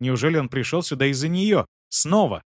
Неужели он пришел сюда из-за нее? Снова?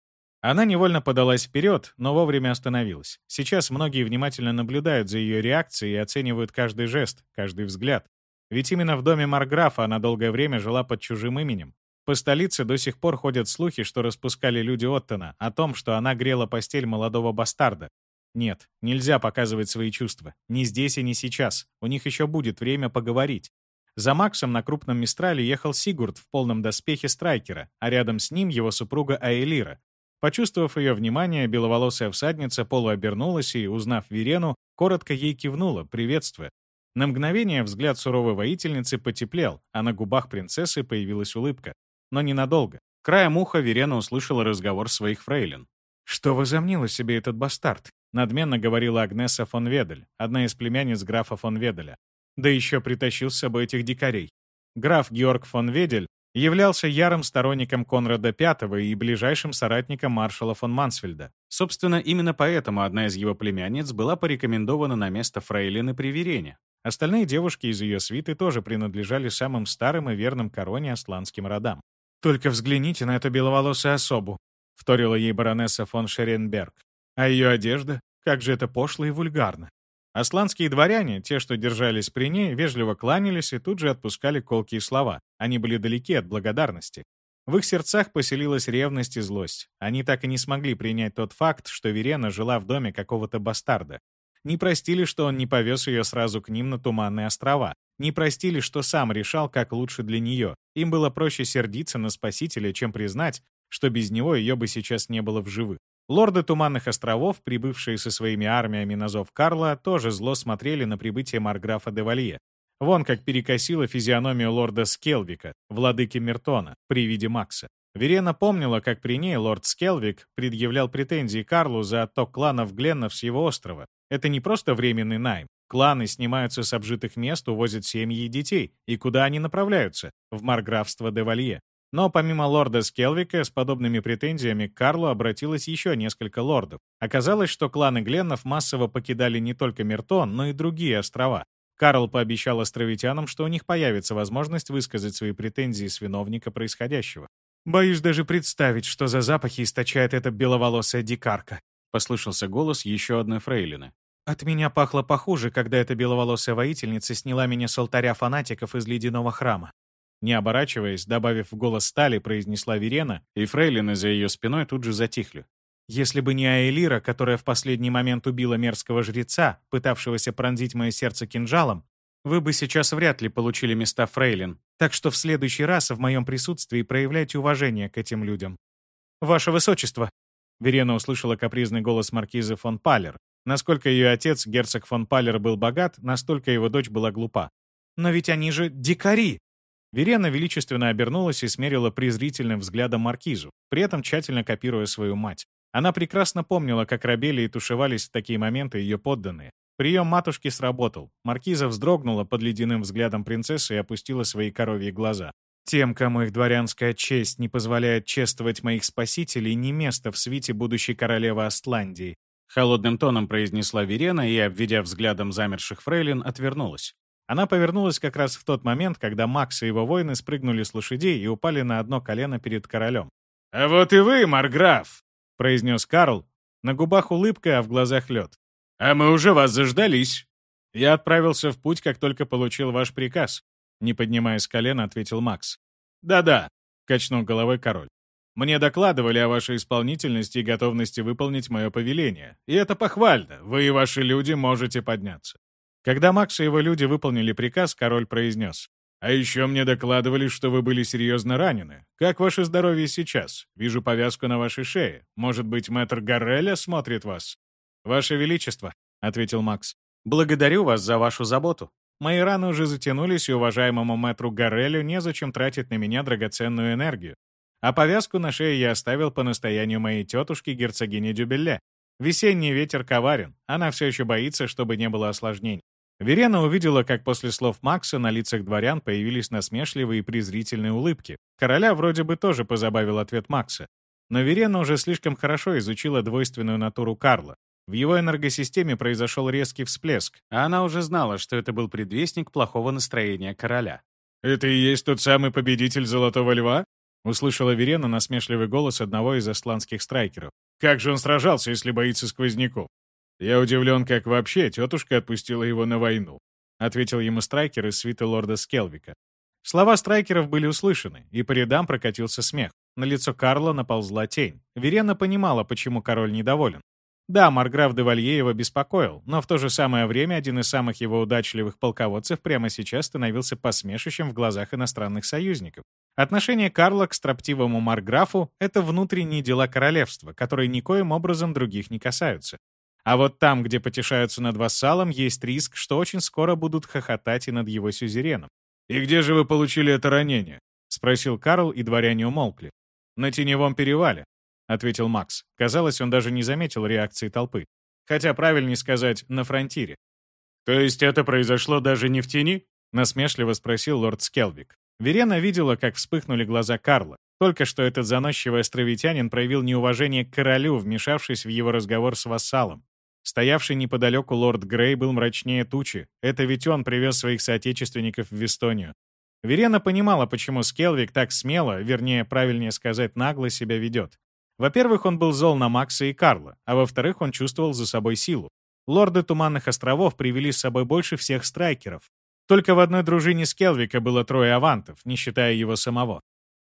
Она невольно подалась вперед, но вовремя остановилась. Сейчас многие внимательно наблюдают за ее реакцией и оценивают каждый жест, каждый взгляд. Ведь именно в доме Марграфа она долгое время жила под чужим именем. По столице до сих пор ходят слухи, что распускали люди Оттона, о том, что она грела постель молодого бастарда. Нет, нельзя показывать свои чувства. Ни здесь и ни сейчас. У них еще будет время поговорить. За Максом на крупном Мистрале ехал Сигурд в полном доспехе страйкера, а рядом с ним его супруга Аэлира. Почувствовав ее внимание, беловолосая всадница полуобернулась и, узнав Верену, коротко ей кивнула, приветствуя. На мгновение взгляд суровой воительницы потеплел, а на губах принцессы появилась улыбка но ненадолго. Краем уха Верена услышала разговор своих фрейлин. «Что возомнила себе этот бастард?» — надменно говорила Агнеса фон Ведель, одна из племянниц графа фон Веделя. Да еще притащил с собой этих дикарей. Граф Георг фон Ведель являлся ярым сторонником Конрада V и ближайшим соратником маршала фон Мансфельда. Собственно, именно поэтому одна из его племянниц была порекомендована на место фрейлины при Верене. Остальные девушки из ее свиты тоже принадлежали самым старым и верным короне асланским родам. «Только взгляните на эту беловолосую особу», — вторила ей баронесса фон Шеренберг. «А ее одежда? Как же это пошло и вульгарно». Асланские дворяне, те, что держались при ней, вежливо кланялись и тут же отпускали колкие слова. Они были далеки от благодарности. В их сердцах поселилась ревность и злость. Они так и не смогли принять тот факт, что Верена жила в доме какого-то бастарда. Не простили, что он не повез ее сразу к ним на Туманные острова. Не простили, что сам решал, как лучше для нее. Им было проще сердиться на Спасителя, чем признать, что без него ее бы сейчас не было в живых. Лорды Туманных островов, прибывшие со своими армиями на зов Карла, тоже зло смотрели на прибытие Марграфа де Валье. Вон как перекосила физиономию лорда Скелвика, владыки Мертона, при виде Макса. Верена помнила, как при ней лорд Скелвик предъявлял претензии Карлу за отток кланов Гленнов с его острова. Это не просто временный найм. Кланы снимаются с обжитых мест, увозят семьи и детей. И куда они направляются? В марграфство де Валье. Но помимо лорда Скелвика, с подобными претензиями к Карлу обратилось еще несколько лордов. Оказалось, что кланы Гленнов массово покидали не только Мертон, но и другие острова. Карл пообещал островитянам, что у них появится возможность высказать свои претензии с виновника происходящего. «Боюсь даже представить, что за запахи источает эта беловолосая дикарка», — послышался голос еще одной фрейлины. От меня пахло похуже, когда эта беловолосая воительница сняла меня с алтаря фанатиков из ледяного храма. Не оборачиваясь, добавив в голос стали, произнесла Верена, и фрейлины за ее спиной тут же затихли. Если бы не Аэлира, которая в последний момент убила мерзкого жреца, пытавшегося пронзить мое сердце кинжалом, вы бы сейчас вряд ли получили места фрейлин. Так что в следующий раз в моем присутствии проявляйте уважение к этим людям. «Ваше Высочество!» Верена услышала капризный голос маркизы фон Палер, Насколько ее отец, герцог фон Паллер, был богат, настолько его дочь была глупа. «Но ведь они же дикари!» Верена величественно обернулась и смерила презрительным взглядом маркизу, при этом тщательно копируя свою мать. Она прекрасно помнила, как рабели и тушевались в такие моменты ее подданные. Прием матушки сработал. Маркиза вздрогнула под ледяным взглядом принцессы и опустила свои коровьи глаза. «Тем, кому их дворянская честь не позволяет чествовать моих спасителей, не место в свите будущей королевы Астландии. Холодным тоном произнесла Верена и, обведя взглядом замерших фрейлин, отвернулась. Она повернулась как раз в тот момент, когда Макс и его воины спрыгнули с лошадей и упали на одно колено перед королем. «А вот и вы, Марграф!» — произнес Карл. На губах улыбка, а в глазах лед. «А мы уже вас заждались!» «Я отправился в путь, как только получил ваш приказ», — не поднимаясь с колена, ответил Макс. «Да-да», — качнул головой король. Мне докладывали о вашей исполнительности и готовности выполнить мое повеление. И это похвально. Вы и ваши люди можете подняться». Когда Макс и его люди выполнили приказ, король произнес. «А еще мне докладывали, что вы были серьезно ранены. Как ваше здоровье сейчас? Вижу повязку на вашей шее. Может быть, мэтр Гарреля смотрит вас?» «Ваше Величество», — ответил Макс, — «благодарю вас за вашу заботу. Мои раны уже затянулись, и уважаемому мэтру Гаррелю незачем тратить на меня драгоценную энергию. А повязку на шее я оставил по настоянию моей тетушки, герцогини Дюбелле. Весенний ветер коварен, она все еще боится, чтобы не было осложнений. Верена увидела, как после слов Макса на лицах дворян появились насмешливые и презрительные улыбки. Короля вроде бы тоже позабавил ответ Макса. Но Верена уже слишком хорошо изучила двойственную натуру Карла. В его энергосистеме произошел резкий всплеск, а она уже знала, что это был предвестник плохого настроения короля. «Это и есть тот самый победитель Золотого Льва?» — услышала Верена насмешливый голос одного из асланских страйкеров. «Как же он сражался, если боится сквозняков?» «Я удивлен, как вообще тетушка отпустила его на войну», — ответил ему страйкер из свиты лорда Скелвика. Слова страйкеров были услышаны, и по рядам прокатился смех. На лицо Карла наползла тень. Верена понимала, почему король недоволен. Да, Марграф де Валье его беспокоил, но в то же самое время один из самых его удачливых полководцев прямо сейчас становился посмешищем в глазах иностранных союзников. Отношение Карла к строптивому Марграфу — это внутренние дела королевства, которые никоим образом других не касаются. А вот там, где потешаются над вассалом, есть риск, что очень скоро будут хохотать и над его сюзереном. «И где же вы получили это ранение?» — спросил Карл, и дворяне умолкли. «На теневом перевале», — ответил Макс. Казалось, он даже не заметил реакции толпы. Хотя правильнее сказать «на фронтире». «То есть это произошло даже не в тени?» — насмешливо спросил лорд Скелвик. Верена видела, как вспыхнули глаза Карла. Только что этот заносчивый островитянин проявил неуважение к королю, вмешавшись в его разговор с вассалом. Стоявший неподалеку лорд Грей был мрачнее тучи. Это ведь он привез своих соотечественников в Эстонию. Верена понимала, почему Скелвик так смело, вернее, правильнее сказать, нагло себя ведет. Во-первых, он был зол на Макса и Карла, а во-вторых, он чувствовал за собой силу. Лорды Туманных островов привели с собой больше всех страйкеров. Только в одной дружине Скелвика было трое авантов, не считая его самого.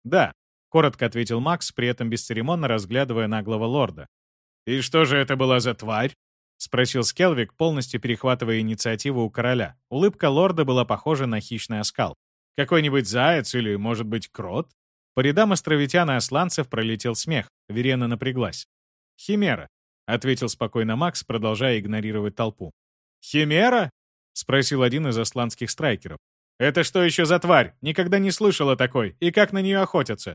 «Да», — коротко ответил Макс, при этом бесцеремонно разглядывая наглого лорда. «И что же это была за тварь?» — спросил Скелвик, полностью перехватывая инициативу у короля. Улыбка лорда была похожа на хищный оскал. «Какой-нибудь заяц или, может быть, крот?» По рядам островитян и осланцев пролетел смех. Верена напряглась. «Химера», — ответил спокойно Макс, продолжая игнорировать толпу. «Химера?» — спросил один из асланских страйкеров. «Это что еще за тварь? Никогда не слышала такой. И как на нее охотятся?»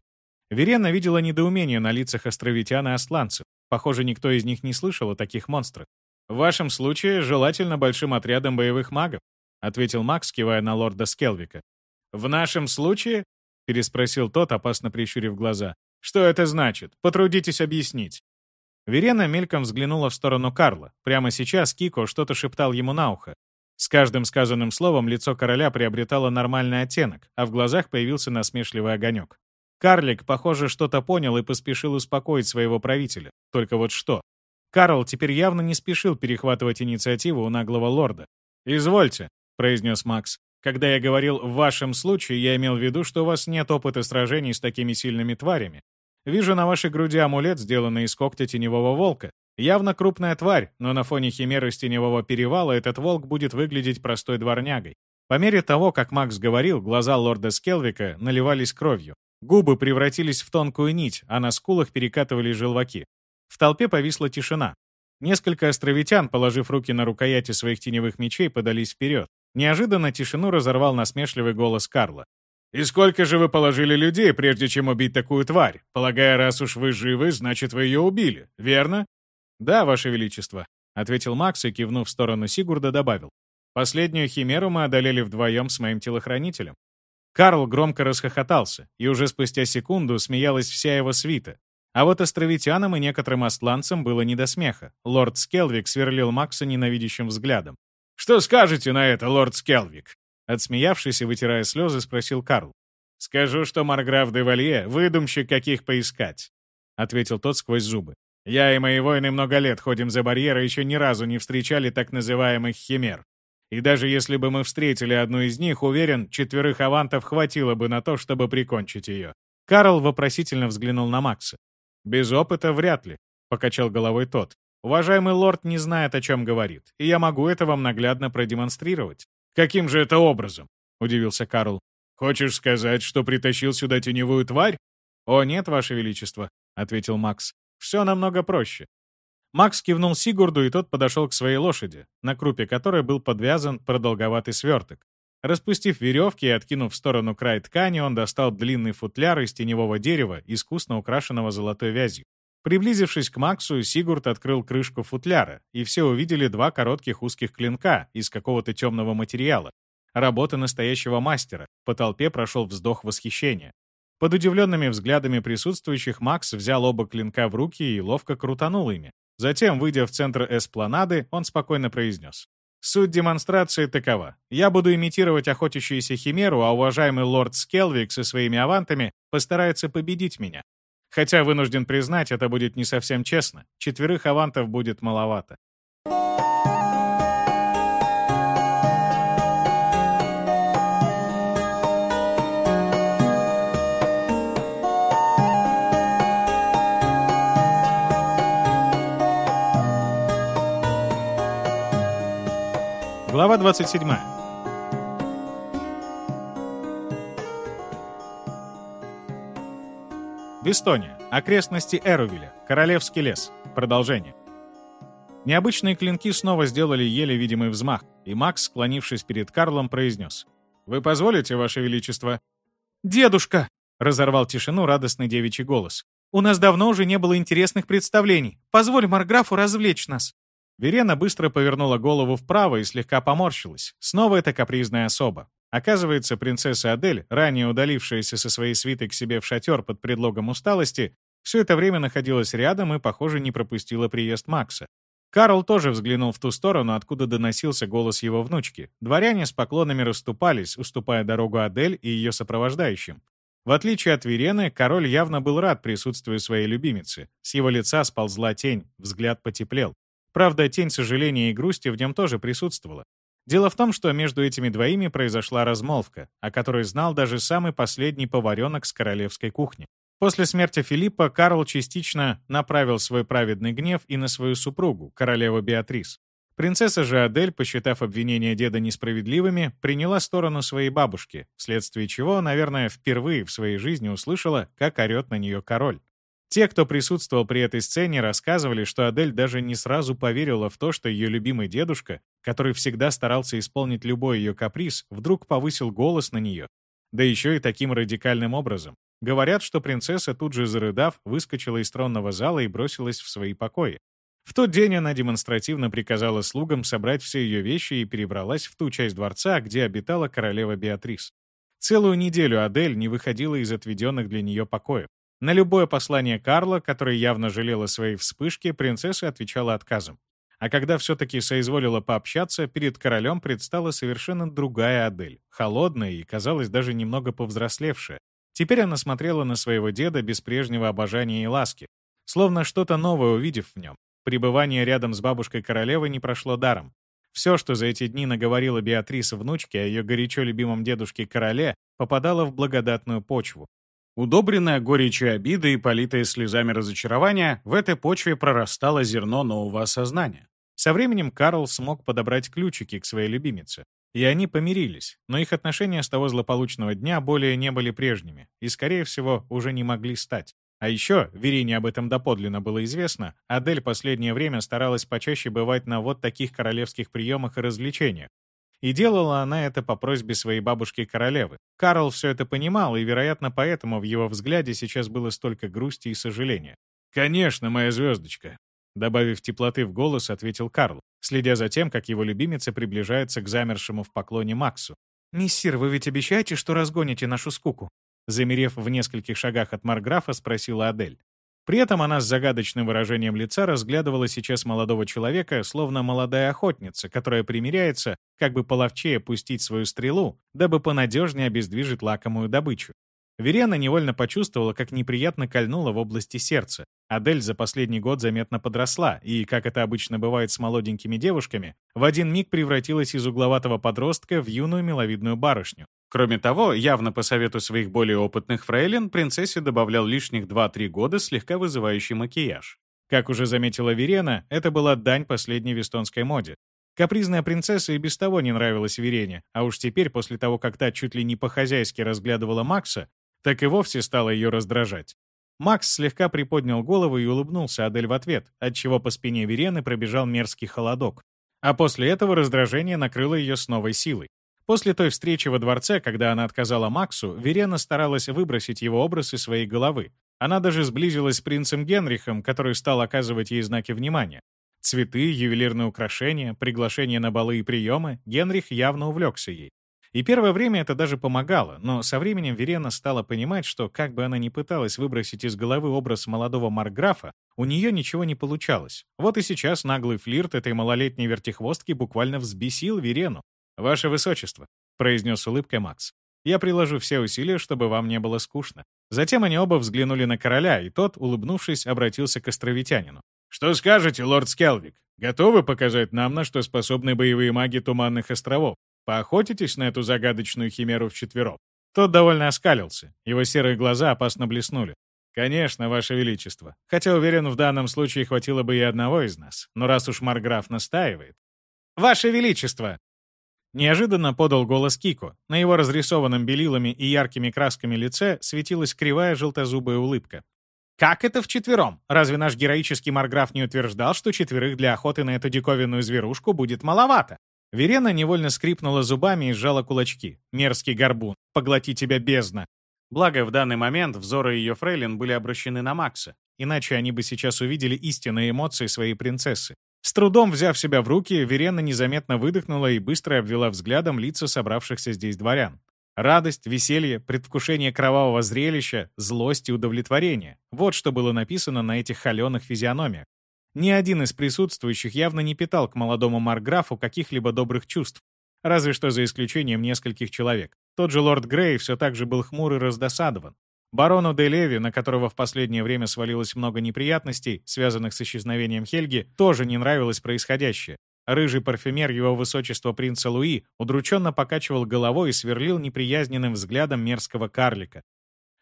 Верена видела недоумение на лицах островитян и асланцев. Похоже, никто из них не слышал о таких монстрах. «В вашем случае желательно большим отрядом боевых магов», — ответил Макс, кивая на лорда Скелвика. «В нашем случае?» — переспросил тот, опасно прищурив глаза. «Что это значит? Потрудитесь объяснить». Верена мельком взглянула в сторону Карла. Прямо сейчас Кико что-то шептал ему на ухо. С каждым сказанным словом лицо короля приобретало нормальный оттенок, а в глазах появился насмешливый огонек. Карлик, похоже, что-то понял и поспешил успокоить своего правителя. Только вот что? Карл теперь явно не спешил перехватывать инициативу у наглого лорда. «Извольте», — произнес Макс. Когда я говорил «в вашем случае», я имел в виду, что у вас нет опыта сражений с такими сильными тварями. Вижу на вашей груди амулет, сделанный из когтя теневого волка. Явно крупная тварь, но на фоне химеры с теневого перевала этот волк будет выглядеть простой дворнягой. По мере того, как Макс говорил, глаза лорда Скелвика наливались кровью. Губы превратились в тонкую нить, а на скулах перекатывались желваки. В толпе повисла тишина. Несколько островитян, положив руки на рукояти своих теневых мечей, подались вперед. Неожиданно тишину разорвал насмешливый голос Карла. «И сколько же вы положили людей, прежде чем убить такую тварь? Полагая, раз уж вы живы, значит, вы ее убили, верно?» «Да, Ваше Величество», — ответил Макс и, кивнув в сторону Сигурда, добавил. «Последнюю химеру мы одолели вдвоем с моим телохранителем». Карл громко расхохотался, и уже спустя секунду смеялась вся его свита. А вот островитянам и некоторым астланцам было не до смеха. Лорд Скелвик сверлил Макса ненавидящим взглядом. «Что скажете на это, лорд Скелвик?» Отсмеявшись и вытирая слезы, спросил Карл. «Скажу, что Марграф де Валье — выдумщик, каких поискать», — ответил тот сквозь зубы. «Я и мои воины много лет ходим за барьер еще ни разу не встречали так называемых химер. И даже если бы мы встретили одну из них, уверен, четверых авантов хватило бы на то, чтобы прикончить ее». Карл вопросительно взглянул на Макса. «Без опыта вряд ли», — покачал головой тот. Уважаемый лорд не знает, о чем говорит, и я могу это вам наглядно продемонстрировать. «Каким же это образом?» — удивился Карл. «Хочешь сказать, что притащил сюда теневую тварь?» «О, нет, Ваше Величество», — ответил Макс. «Все намного проще». Макс кивнул Сигурду, и тот подошел к своей лошади, на крупе которой был подвязан продолговатый сверток. Распустив веревки и откинув в сторону край ткани, он достал длинный футляр из теневого дерева, искусно украшенного золотой вязью. Приблизившись к Максу, Сигурд открыл крышку футляра, и все увидели два коротких узких клинка из какого-то темного материала. Работа настоящего мастера. По толпе прошел вздох восхищения. Под удивленными взглядами присутствующих Макс взял оба клинка в руки и ловко крутанул ими. Затем, выйдя в центр эспланады, он спокойно произнес. Суть демонстрации такова. Я буду имитировать охотящуюся химеру, а уважаемый лорд Скелвик со своими авантами постарается победить меня. Хотя, вынужден признать, это будет не совсем честно. Четверых авантов будет маловато. Глава 27. Вестония. Окрестности Эрувиля. Королевский лес. Продолжение. Необычные клинки снова сделали еле видимый взмах, и Макс, склонившись перед Карлом, произнес. «Вы позволите, Ваше Величество?» «Дедушка!» — разорвал тишину радостный девичий голос. «У нас давно уже не было интересных представлений. Позволь Марграфу развлечь нас». Верена быстро повернула голову вправо и слегка поморщилась. Снова эта капризная особа. Оказывается, принцесса Адель, ранее удалившаяся со своей свитой к себе в шатер под предлогом усталости, все это время находилась рядом и, похоже, не пропустила приезд Макса. Карл тоже взглянул в ту сторону, откуда доносился голос его внучки. Дворяне с поклонами расступались, уступая дорогу Адель и ее сопровождающим. В отличие от Верены, король явно был рад присутствию своей любимицы. С его лица сползла тень, взгляд потеплел. Правда, тень сожаления и грусти в нем тоже присутствовала. Дело в том, что между этими двоими произошла размолвка, о которой знал даже самый последний поваренок с королевской кухни. После смерти Филиппа Карл частично направил свой праведный гнев и на свою супругу, королеву Беатрис. Принцесса же Адель, посчитав обвинения деда несправедливыми, приняла сторону своей бабушки, вследствие чего, наверное, впервые в своей жизни услышала, как орет на нее король. Те, кто присутствовал при этой сцене, рассказывали, что Адель даже не сразу поверила в то, что ее любимый дедушка, который всегда старался исполнить любой ее каприз, вдруг повысил голос на нее. Да еще и таким радикальным образом. Говорят, что принцесса, тут же зарыдав, выскочила из тронного зала и бросилась в свои покои. В тот день она демонстративно приказала слугам собрать все ее вещи и перебралась в ту часть дворца, где обитала королева Беатрис. Целую неделю Адель не выходила из отведенных для нее покоев. На любое послание Карла, который явно жалела своей вспышки, принцесса отвечала отказом. А когда все-таки соизволила пообщаться, перед королем предстала совершенно другая Адель, холодная и, казалось, даже немного повзрослевшая. Теперь она смотрела на своего деда без прежнего обожания и ласки, словно что-то новое увидев в нем. Пребывание рядом с бабушкой королевы не прошло даром. Все, что за эти дни наговорила Беатриса внучке о ее горячо любимом дедушке-короле, попадало в благодатную почву, Удобренная горечью обиды и политая слезами разочарования, в этой почве прорастало зерно нового осознания. Со временем Карл смог подобрать ключики к своей любимице. И они помирились, но их отношения с того злополучного дня более не были прежними и, скорее всего, уже не могли стать. А еще, Верине об этом доподлинно было известно, Адель последнее время старалась почаще бывать на вот таких королевских приемах и развлечениях, и делала она это по просьбе своей бабушки-королевы. Карл все это понимал, и, вероятно, поэтому в его взгляде сейчас было столько грусти и сожаления. «Конечно, моя звездочка», — добавив теплоты в голос, ответил Карл, следя за тем, как его любимица приближается к замершему в поклоне Максу. «Миссир, вы ведь обещаете, что разгоните нашу скуку?» Замерев в нескольких шагах от Марграфа, спросила Адель. При этом она с загадочным выражением лица разглядывала сейчас молодого человека, словно молодая охотница, которая примиряется, как бы половчее пустить свою стрелу, дабы понадежнее обездвижить лакомую добычу. Верена невольно почувствовала, как неприятно кольнула в области сердца. Адель за последний год заметно подросла и, как это обычно бывает с молоденькими девушками, в один миг превратилась из угловатого подростка в юную миловидную барышню. Кроме того, явно по совету своих более опытных фрейлин, принцессе добавлял лишних 2-3 года слегка вызывающий макияж. Как уже заметила Верена, это была дань последней вестонской моде. Капризная принцесса и без того не нравилась Верене, а уж теперь, после того, как та чуть ли не по-хозяйски разглядывала Макса, так и вовсе стала ее раздражать. Макс слегка приподнял голову и улыбнулся Адель в ответ, отчего по спине Верены пробежал мерзкий холодок. А после этого раздражение накрыло ее с новой силой. После той встречи во дворце, когда она отказала Максу, Верена старалась выбросить его образ из своей головы. Она даже сблизилась с принцем Генрихом, который стал оказывать ей знаки внимания. Цветы, ювелирные украшения, приглашения на балы и приемы, Генрих явно увлекся ей. И первое время это даже помогало, но со временем Верена стала понимать, что как бы она ни пыталась выбросить из головы образ молодого Марграфа, у нее ничего не получалось. Вот и сейчас наглый флирт этой малолетней вертихвостки буквально взбесил Верену. «Ваше Высочество», — произнес улыбкой Макс, «я приложу все усилия, чтобы вам не было скучно». Затем они оба взглянули на короля, и тот, улыбнувшись, обратился к островитянину. «Что скажете, лорд Скелвик? Готовы показать нам, на что способны боевые маги Туманных островов? Поохотитесь на эту загадочную химеру вчетвером?» Тот довольно оскалился. Его серые глаза опасно блеснули. «Конечно, Ваше Величество. Хотя, уверен, в данном случае хватило бы и одного из нас. Но раз уж Марграф настаивает...» «Ваше Величество!» Неожиданно подал голос Кико. На его разрисованном белилами и яркими красками лице светилась кривая желтозубая улыбка. «Как это вчетвером? Разве наш героический Марграф не утверждал, что четверых для охоты на эту диковинную зверушку будет маловато?» Верена невольно скрипнула зубами и сжала кулачки. «Мерзкий горбун! Поглоти тебя бездна!» Благо, в данный момент взоры ее фрейлин были обращены на Макса, иначе они бы сейчас увидели истинные эмоции своей принцессы. С трудом взяв себя в руки, Верена незаметно выдохнула и быстро обвела взглядом лица собравшихся здесь дворян. Радость, веселье, предвкушение кровавого зрелища, злость и удовлетворение — вот что было написано на этих холеных физиономиях. Ни один из присутствующих явно не питал к молодому Марграфу каких-либо добрых чувств, разве что за исключением нескольких человек. Тот же лорд Грей все так же был хмур и раздосадован. Барону де Леви, на которого в последнее время свалилось много неприятностей, связанных с исчезновением Хельги, тоже не нравилось происходящее. Рыжий парфюмер его высочества принца Луи удрученно покачивал головой и сверлил неприязненным взглядом мерзкого карлика.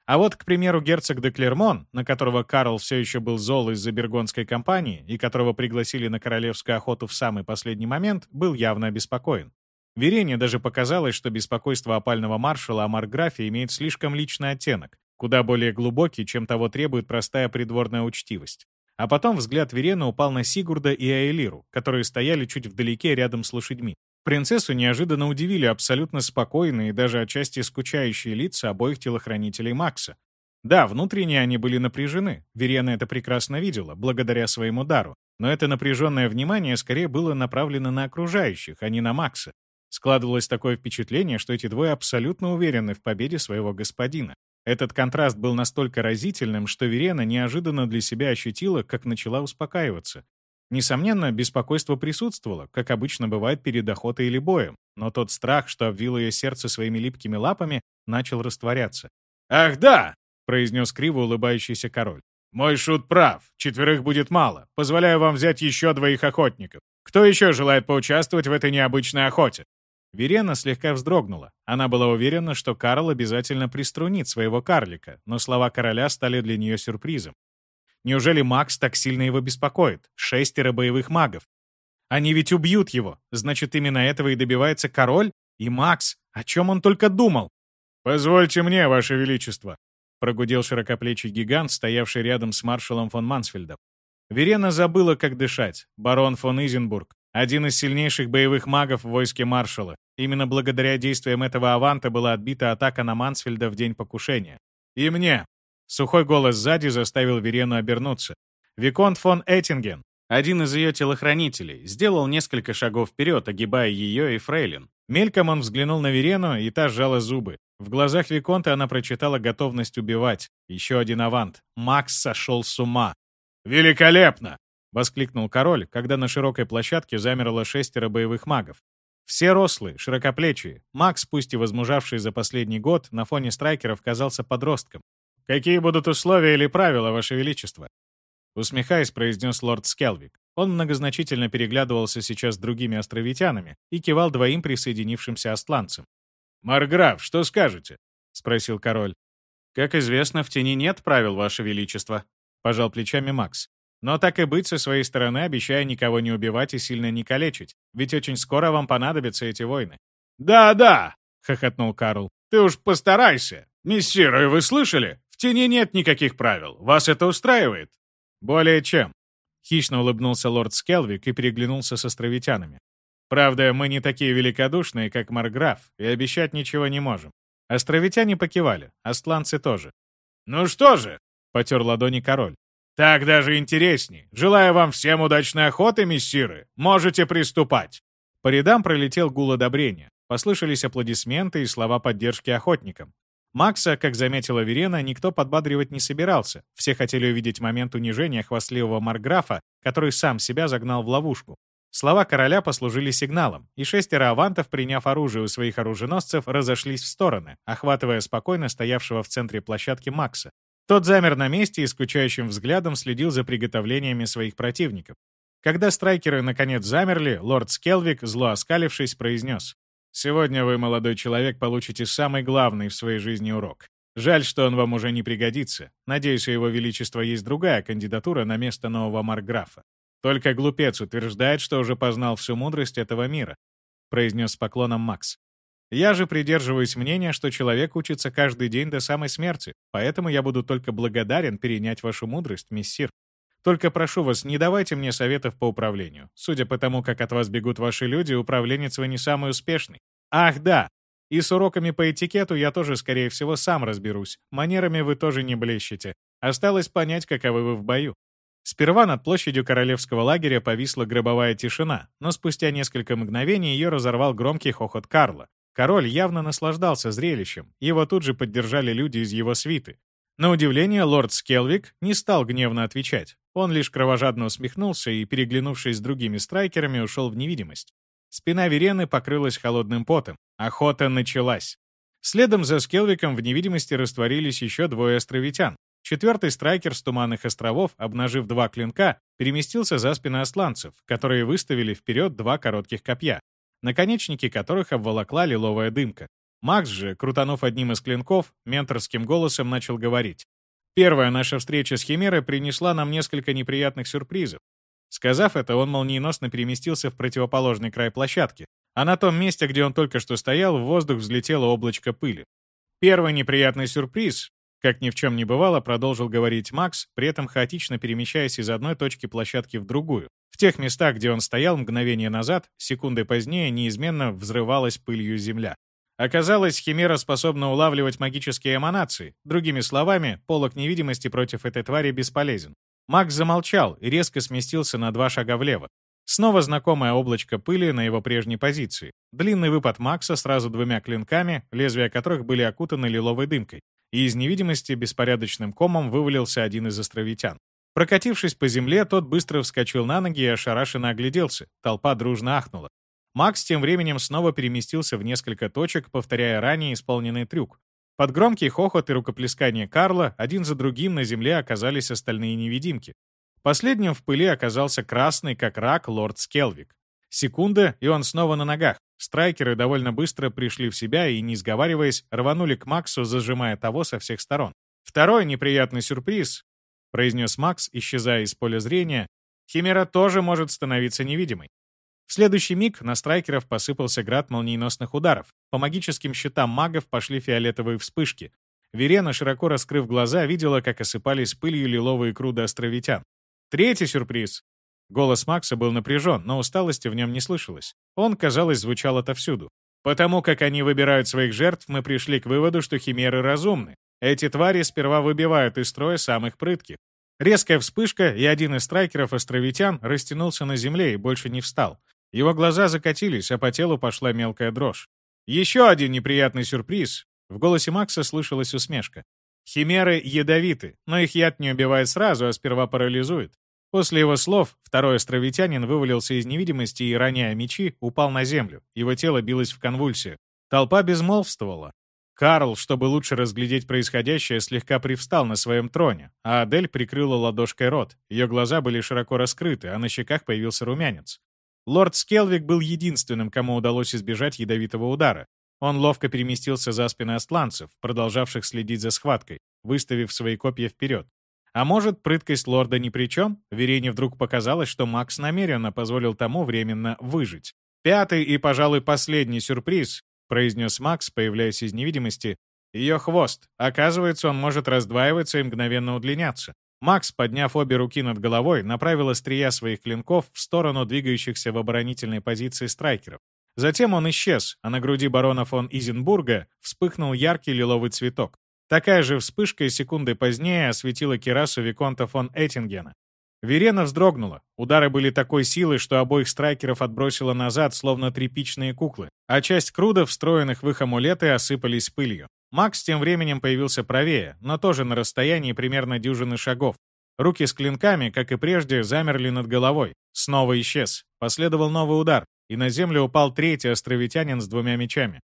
А вот, к примеру, герцог де Клермон, на которого Карл все еще был зол из-за бергонской кампании и которого пригласили на королевскую охоту в самый последний момент, был явно обеспокоен. Верене даже показалось, что беспокойство опального маршала о Марграфе имеет слишком личный оттенок, куда более глубокий, чем того требует простая придворная учтивость. А потом взгляд Верены упал на Сигурда и Аэлиру, которые стояли чуть вдалеке рядом с лошадьми. Принцессу неожиданно удивили абсолютно спокойные и даже отчасти скучающие лица обоих телохранителей Макса. Да, внутренне они были напряжены, Верена это прекрасно видела, благодаря своему дару, но это напряженное внимание скорее было направлено на окружающих, а не на Макса. Складывалось такое впечатление, что эти двое абсолютно уверены в победе своего господина. Этот контраст был настолько разительным, что Верена неожиданно для себя ощутила, как начала успокаиваться. Несомненно, беспокойство присутствовало, как обычно бывает перед охотой или боем, но тот страх, что обвил ее сердце своими липкими лапами, начал растворяться. «Ах да!» — произнес криво улыбающийся король. «Мой шут прав. Четверых будет мало. Позволяю вам взять еще двоих охотников. Кто еще желает поучаствовать в этой необычной охоте?» Верена слегка вздрогнула. Она была уверена, что Карл обязательно приструнит своего карлика, но слова короля стали для нее сюрпризом. Неужели Макс так сильно его беспокоит? Шестеро боевых магов. Они ведь убьют его. Значит, именно этого и добивается король? И Макс? О чем он только думал? «Позвольте мне, Ваше Величество», — прогудел широкоплечий гигант, стоявший рядом с маршалом фон Мансфельдом. Верена забыла, как дышать. Барон фон Изенбург, один из сильнейших боевых магов в войске маршала. Именно благодаря действиям этого аванта была отбита атака на Мансфельда в день покушения. «И мне!» Сухой голос сзади заставил Верену обернуться. Виконт фон Эттинген, один из ее телохранителей, сделал несколько шагов вперед, огибая ее и Фрейлин. Мельком он взглянул на Верену, и та сжала зубы. В глазах Виконта она прочитала готовность убивать. Еще один авант. Макс сошел с ума. «Великолепно!» — воскликнул король, когда на широкой площадке замерло шестеро боевых магов. Все рослые, широкоплечие. Макс, пусть и возмужавший за последний год, на фоне страйкеров казался подростком. «Какие будут условия или правила, Ваше Величество?» Усмехаясь, произнес лорд Скелвик. Он многозначительно переглядывался сейчас с другими островитянами и кивал двоим присоединившимся остланцам. «Марграф, что скажете?» — спросил король. «Как известно, в тени нет правил, Ваше Величество», — пожал плечами Макс. «Но так и быть со своей стороны, обещая никого не убивать и сильно не калечить, ведь очень скоро вам понадобятся эти войны». «Да-да!» — хохотнул Карл. «Ты уж постарайся! Мессиры, вы слышали? тени нет никаких правил. Вас это устраивает?» «Более чем». Хищно улыбнулся лорд Скелвик и переглянулся с островитянами. «Правда, мы не такие великодушные, как Марграф, и обещать ничего не можем. Островитяне покивали, астланцы тоже. «Ну что же?» — потер ладони король. «Так даже интересней. Желаю вам всем удачной охоты, мессиры. Можете приступать». По рядам пролетел гул одобрения. Послышались аплодисменты и слова поддержки охотникам. Макса, как заметила Верена, никто подбадривать не собирался. Все хотели увидеть момент унижения хвастливого Марграфа, который сам себя загнал в ловушку. Слова короля послужили сигналом, и шестеро авантов, приняв оружие у своих оруженосцев, разошлись в стороны, охватывая спокойно стоявшего в центре площадки Макса. Тот замер на месте и скучающим взглядом следил за приготовлениями своих противников. Когда страйкеры наконец замерли, лорд Скелвик, зло оскалившись, произнес «Сегодня вы, молодой человек, получите самый главный в своей жизни урок. Жаль, что он вам уже не пригодится. Надеюсь, у его величества есть другая кандидатура на место нового марграфа. Только глупец утверждает, что уже познал всю мудрость этого мира», — произнес с поклоном Макс. «Я же придерживаюсь мнения, что человек учится каждый день до самой смерти, поэтому я буду только благодарен перенять вашу мудрость, миссир. Только прошу вас, не давайте мне советов по управлению. Судя по тому, как от вас бегут ваши люди, управленец вы не самый успешный. Ах, да! И с уроками по этикету я тоже, скорее всего, сам разберусь. Манерами вы тоже не блещете. Осталось понять, каковы вы в бою. Сперва над площадью королевского лагеря повисла гробовая тишина, но спустя несколько мгновений ее разорвал громкий хохот Карла. Король явно наслаждался зрелищем, его тут же поддержали люди из его свиты. На удивление, лорд Скелвик не стал гневно отвечать. Он лишь кровожадно усмехнулся и, переглянувшись с другими страйкерами, ушел в невидимость. Спина Верены покрылась холодным потом. Охота началась. Следом за Скелвиком в невидимости растворились еще двое островитян, Четвертый страйкер с Туманных островов, обнажив два клинка, переместился за спины асланцев, которые выставили вперед два коротких копья, наконечники которых обволокла лиловая дымка. Макс же, крутанув одним из клинков, менторским голосом начал говорить. «Первая наша встреча с Химерой принесла нам несколько неприятных сюрпризов. Сказав это, он молниеносно переместился в противоположный край площадки, а на том месте, где он только что стоял, в воздух взлетело облачко пыли. Первый неприятный сюрприз как ни в чем не бывало, продолжил говорить Макс, при этом хаотично перемещаясь из одной точки площадки в другую. Тех местах, где он стоял мгновение назад, секунды позднее неизменно взрывалась пылью земля. Оказалось, Химера способна улавливать магические эманации. Другими словами, полок невидимости против этой твари бесполезен. Макс замолчал и резко сместился на два шага влево. Снова знакомое облачко пыли на его прежней позиции. Длинный выпад Макса сразу двумя клинками, лезвия которых были окутаны лиловой дымкой и из невидимости беспорядочным комом вывалился один из островитян. Прокатившись по земле, тот быстро вскочил на ноги и ошарашенно огляделся. Толпа дружно ахнула. Макс тем временем снова переместился в несколько точек, повторяя ранее исполненный трюк. Под громкий хохот и рукоплескание Карла один за другим на земле оказались остальные невидимки. Последним в пыли оказался красный, как рак, лорд Скелвик. Секунда, и он снова на ногах. Страйкеры довольно быстро пришли в себя и, не сговариваясь, рванули к Максу, зажимая того со всех сторон. «Второй неприятный сюрприз», — произнес Макс, исчезая из поля зрения, «Химера тоже может становиться невидимой». В следующий миг на страйкеров посыпался град молниеносных ударов. По магическим щитам магов пошли фиолетовые вспышки. Верена, широко раскрыв глаза, видела, как осыпались пылью лиловые круды островитян. Третий сюрприз. Голос Макса был напряжен, но усталости в нем не слышалось. Он, казалось, звучал отовсюду. Потому как они выбирают своих жертв, мы пришли к выводу, что химеры разумны. Эти твари сперва выбивают из строя самых прытких. Резкая вспышка, и один из страйкеров островитян растянулся на земле и больше не встал. Его глаза закатились, а по телу пошла мелкая дрожь. Еще один неприятный сюрприз. В голосе Макса слышалась усмешка. Химеры ядовиты, но их яд не убивает сразу, а сперва парализует. После его слов второй островитянин вывалился из невидимости и, роняя мечи, упал на землю. Его тело билось в конвульсиях. Толпа безмолвствовала. Карл, чтобы лучше разглядеть происходящее, слегка привстал на своем троне, а Адель прикрыла ладошкой рот. Ее глаза были широко раскрыты, а на щеках появился румянец. Лорд Скелвик был единственным, кому удалось избежать ядовитого удара. Он ловко переместился за спины астланцев, продолжавших следить за схваткой, выставив свои копья вперед. А может, прыткость лорда ни при чем? Верене вдруг показалось, что Макс намеренно позволил тому временно выжить. «Пятый и, пожалуй, последний сюрприз», — произнес Макс, появляясь из невидимости. «Ее хвост. Оказывается, он может раздваиваться и мгновенно удлиняться». Макс, подняв обе руки над головой, направил острия своих клинков в сторону двигающихся в оборонительной позиции страйкеров. Затем он исчез, а на груди барона фон Изенбурга вспыхнул яркий лиловый цветок. Такая же вспышка секунды позднее осветила кирасу Виконта фон Эттингена. Верена вздрогнула. Удары были такой силы, что обоих страйкеров отбросило назад, словно тряпичные куклы, а часть крудов, встроенных в их амулеты, осыпались пылью. Макс тем временем появился правее, но тоже на расстоянии примерно дюжины шагов. Руки с клинками, как и прежде, замерли над головой. Снова исчез. Последовал новый удар, и на землю упал третий островитянин с двумя мечами.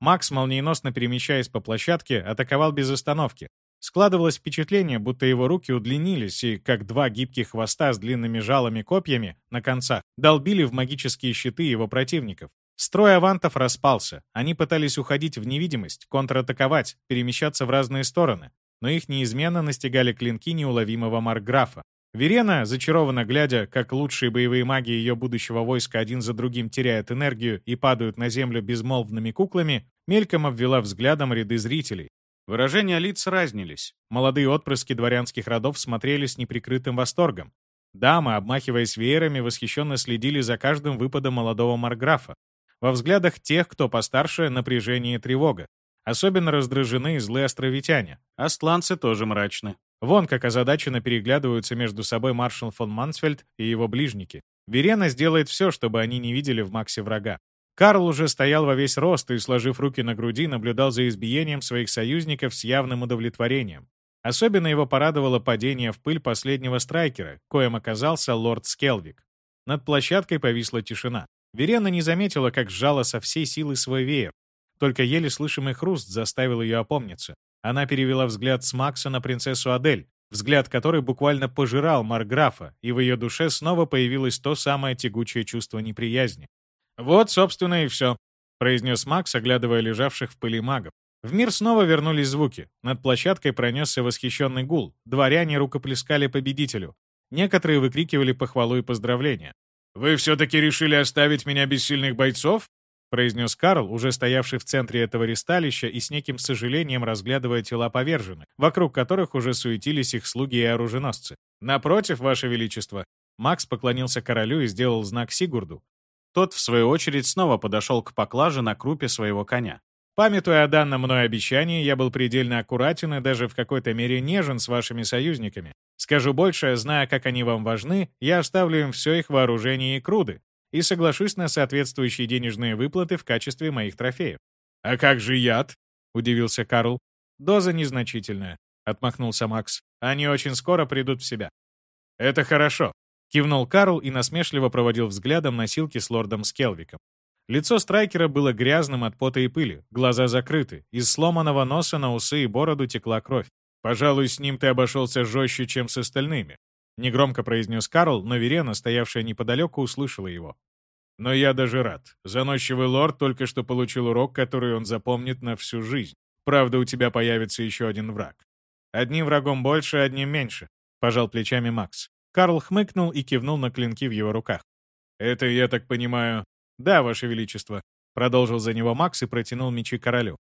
Макс, молниеносно перемещаясь по площадке, атаковал без остановки. Складывалось впечатление, будто его руки удлинились и, как два гибких хвоста с длинными жалами копьями на концах, долбили в магические щиты его противников. Строй авантов распался. Они пытались уходить в невидимость, контратаковать, перемещаться в разные стороны, но их неизменно настигали клинки неуловимого Марграфа. Верена, зачарованно глядя, как лучшие боевые маги ее будущего войска один за другим теряют энергию и падают на землю безмолвными куклами, мельком обвела взглядом ряды зрителей, Выражения лиц разнились. Молодые отпрыски дворянских родов смотрели с неприкрытым восторгом. Дамы, обмахиваясь веерами, восхищенно следили за каждым выпадом молодого марграфа. Во взглядах тех, кто постарше, напряжение и тревога. Особенно раздражены и злые островитяне. Астланцы тоже мрачны. Вон как озадаченно переглядываются между собой маршал фон Мансфельд и его ближники. Верена сделает все, чтобы они не видели в Максе врага. Карл уже стоял во весь рост и, сложив руки на груди, наблюдал за избиением своих союзников с явным удовлетворением. Особенно его порадовало падение в пыль последнего страйкера, коим оказался лорд Скелвик. Над площадкой повисла тишина. Верена не заметила, как сжала со всей силы свой веер. Только еле слышимый хруст заставил ее опомниться. Она перевела взгляд с Макса на принцессу Адель, взгляд которой буквально пожирал Марграфа, и в ее душе снова появилось то самое тягучее чувство неприязни. «Вот, собственно, и все», — произнес Макс, оглядывая лежавших в пыли магов. В мир снова вернулись звуки. Над площадкой пронесся восхищенный гул. Дворяне рукоплескали победителю. Некоторые выкрикивали похвалу и поздравления. «Вы все-таки решили оставить меня без сильных бойцов?» произнес Карл, уже стоявший в центре этого ристалища и с неким сожалением разглядывая тела поверженных, вокруг которых уже суетились их слуги и оруженосцы. «Напротив, Ваше Величество!» Макс поклонился королю и сделал знак Сигурду, тот, в свою очередь, снова подошел к поклаже на крупе своего коня. Памятуя о данном мной обещании, я был предельно аккуратен и даже в какой-то мере нежен с вашими союзниками. Скажу больше, зная, как они вам важны, я оставлю им все их вооружение и круды и соглашусь на соответствующие денежные выплаты в качестве моих трофеев. «А как же яд?» — удивился Карл. «Доза незначительная», — отмахнулся Макс. «Они очень скоро придут в себя». «Это хорошо. Кивнул Карл и насмешливо проводил взглядом носилки с лордом Скелвиком. Лицо Страйкера было грязным от пота и пыли, глаза закрыты, из сломанного носа на усы и бороду текла кровь. «Пожалуй, с ним ты обошелся жестче, чем с остальными», — негромко произнес Карл, но Верена, стоявшая неподалеку, услышала его. «Но я даже рад. Заносчивый лорд только что получил урок, который он запомнит на всю жизнь. Правда, у тебя появится еще один враг. Одним врагом больше, одним меньше», — пожал плечами Макс. Карл хмыкнул и кивнул на клинки в его руках. «Это, я так понимаю...» «Да, Ваше Величество», — продолжил за него Макс и протянул мечи королю.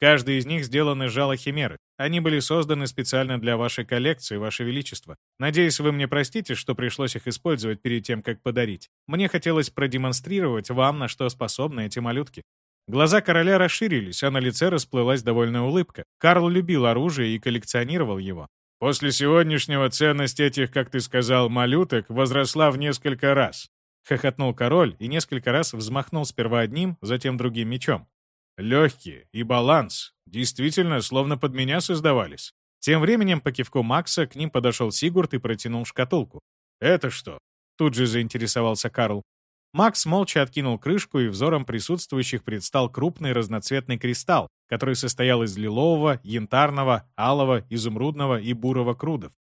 «Каждый из них сделан из жала химеры. Они были созданы специально для вашей коллекции, Ваше Величество. Надеюсь, вы мне простите, что пришлось их использовать перед тем, как подарить. Мне хотелось продемонстрировать вам, на что способны эти малютки». Глаза короля расширились, а на лице расплылась довольная улыбка. Карл любил оружие и коллекционировал его. После сегодняшнего ценность этих, как ты сказал, малюток возросла в несколько раз. Хохотнул король и несколько раз взмахнул сперва одним, затем другим мечом. Легкие и баланс. Действительно, словно под меня создавались. Тем временем по кивку Макса к ним подошел Сигурд и протянул шкатулку. «Это что?» Тут же заинтересовался Карл. Макс молча откинул крышку, и взором присутствующих предстал крупный разноцветный кристалл, который состоял из лилового, янтарного, алого, изумрудного и бурого крудов.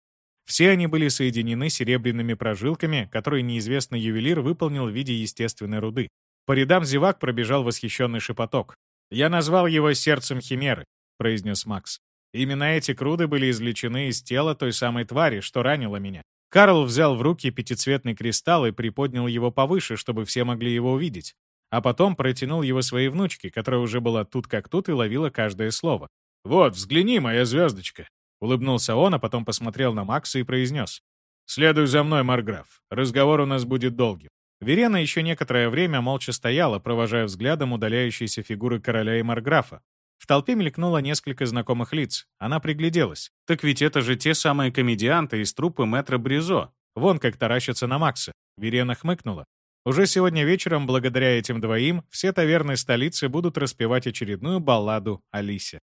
Все они были соединены серебряными прожилками, которые неизвестный ювелир выполнил в виде естественной руды. По рядам зевак пробежал восхищенный шепоток. «Я назвал его сердцем химеры», — произнес Макс. «Именно эти круды были извлечены из тела той самой твари, что ранила меня. Карл взял в руки пятицветный кристалл и приподнял его повыше, чтобы все могли его увидеть. А потом протянул его своей внучке, которая уже была тут как тут и ловила каждое слово. «Вот, взгляни, моя звездочка!» Улыбнулся он, а потом посмотрел на Макса и произнес. «Следуй за мной, Марграф. Разговор у нас будет долгим». Верена еще некоторое время молча стояла, провожая взглядом удаляющиеся фигуры короля и Марграфа, в толпе мелькнуло несколько знакомых лиц. Она пригляделась. Так ведь это же те самые комедианты из труппы Мэтра Бризо. Вон как таращится на Макса. Верена хмыкнула. Уже сегодня вечером, благодаря этим двоим, все таверны столицы будут распевать очередную балладу Алисе.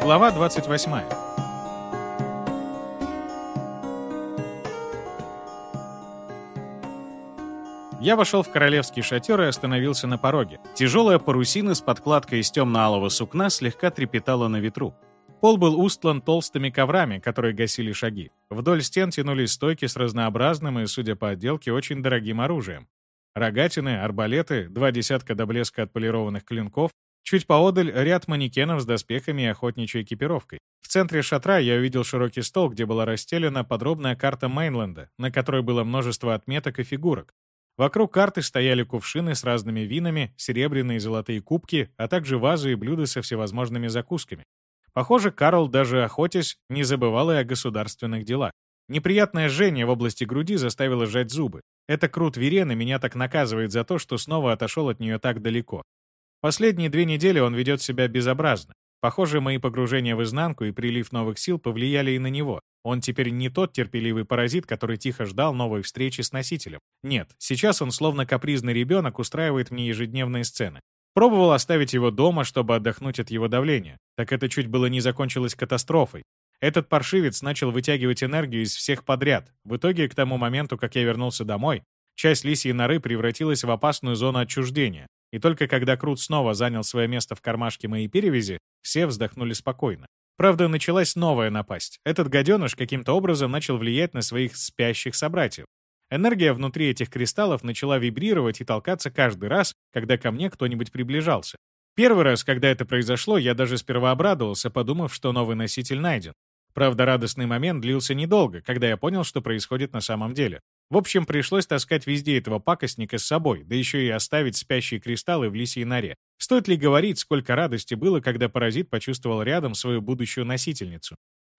Глава 28. Я вошел в королевский шатер и остановился на пороге. Тяжелая парусина с подкладкой из темно-алого сукна слегка трепетала на ветру. Пол был устлан толстыми коврами, которые гасили шаги. Вдоль стен тянулись стойки с разнообразным и, судя по отделке, очень дорогим оружием. Рогатины, арбалеты, два десятка до блеска отполированных клинков, Чуть поодаль ряд манекенов с доспехами и охотничьей экипировкой. В центре шатра я увидел широкий стол, где была расстелена подробная карта Мейнленда, на которой было множество отметок и фигурок. Вокруг карты стояли кувшины с разными винами, серебряные и золотые кубки, а также вазы и блюда со всевозможными закусками. Похоже, Карл, даже охотясь, не забывал и о государственных делах. Неприятное жжение в области груди заставило сжать зубы. Это крут Верены меня так наказывает за то, что снова отошел от нее так далеко. Последние две недели он ведет себя безобразно. Похоже, мои погружения в изнанку и прилив новых сил повлияли и на него. Он теперь не тот терпеливый паразит, который тихо ждал новой встречи с носителем. Нет, сейчас он словно капризный ребенок устраивает мне ежедневные сцены. Пробовал оставить его дома, чтобы отдохнуть от его давления. Так это чуть было не закончилось катастрофой. Этот паршивец начал вытягивать энергию из всех подряд. В итоге, к тому моменту, как я вернулся домой, часть лисьей норы превратилась в опасную зону отчуждения. И только когда Крут снова занял свое место в кармашке моей перевязи, все вздохнули спокойно. Правда, началась новая напасть. Этот гаденыш каким-то образом начал влиять на своих спящих собратьев. Энергия внутри этих кристаллов начала вибрировать и толкаться каждый раз, когда ко мне кто-нибудь приближался. Первый раз, когда это произошло, я даже сперва обрадовался, подумав, что новый носитель найден. Правда, радостный момент длился недолго, когда я понял, что происходит на самом деле. В общем, пришлось таскать везде этого пакостника с собой, да еще и оставить спящие кристаллы в лисьей норе. Стоит ли говорить, сколько радости было, когда паразит почувствовал рядом свою будущую носительницу?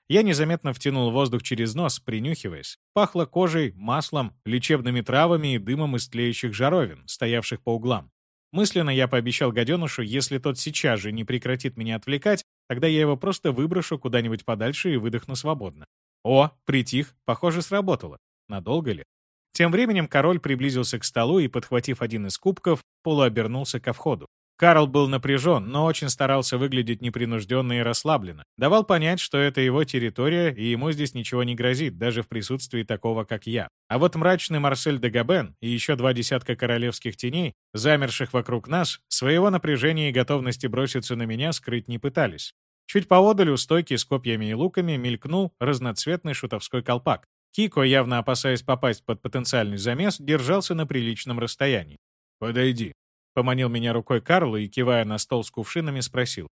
Я незаметно втянул воздух через нос, принюхиваясь. Пахло кожей, маслом, лечебными травами и дымом из тлеющих жаровин, стоявших по углам. Мысленно я пообещал гаденушу, если тот сейчас же не прекратит меня отвлекать, тогда я его просто выброшу куда-нибудь подальше и выдохну свободно. О, притих, похоже, сработало. Надолго ли? Тем временем король приблизился к столу и, подхватив один из кубков, полуобернулся ко входу. Карл был напряжен, но очень старался выглядеть непринужденно и расслабленно. Давал понять, что это его территория, и ему здесь ничего не грозит, даже в присутствии такого, как я. А вот мрачный Марсель де Габен и еще два десятка королевских теней, замерших вокруг нас, своего напряжения и готовности броситься на меня скрыть не пытались. Чуть поодаль у стойки с копьями и луками мелькнул разноцветный шутовской колпак. Кико, явно опасаясь попасть под потенциальный замес, держался на приличном расстоянии. «Подойди», — поманил меня рукой Карл и, кивая на стол с кувшинами, спросил.